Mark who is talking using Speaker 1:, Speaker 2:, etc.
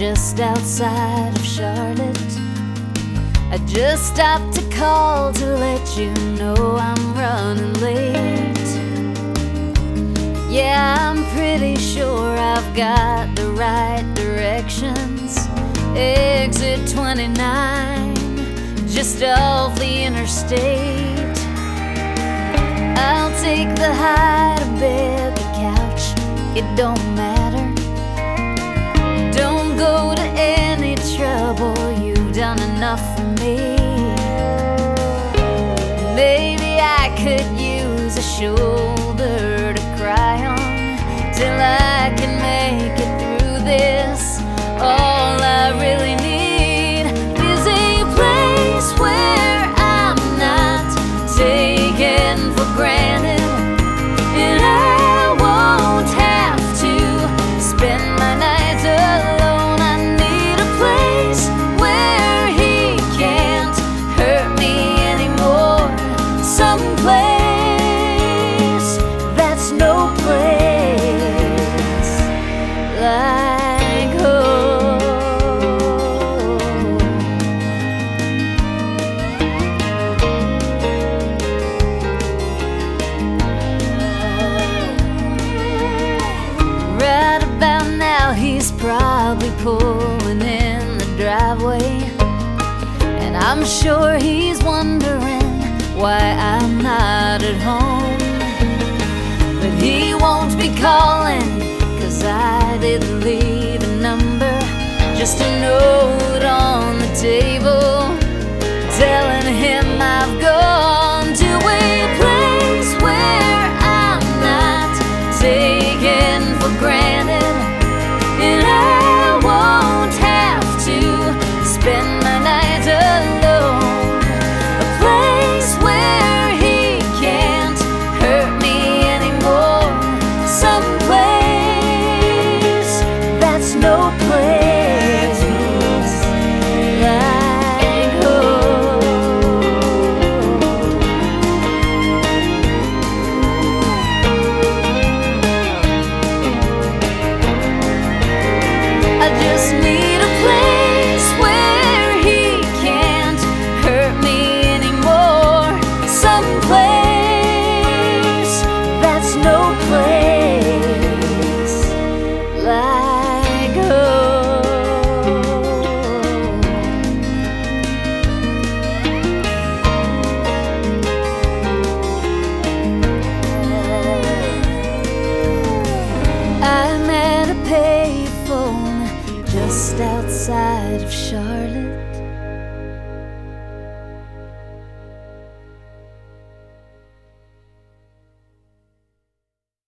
Speaker 1: outside of Charlotte. I just stopped to call to let you know I'm running late. Yeah, I'm pretty sure I've got the right directions. Exit 29, just off the interstate. I'll take the hide-a-bed, the couch, it don't matter. Till I can sure he's wondering why I'm not at home. But he won't be calling, cause I didn't leave a number. Just a note on the table telling him I've gone to a place where I'm not taken for granted. Just outside of Charlotte.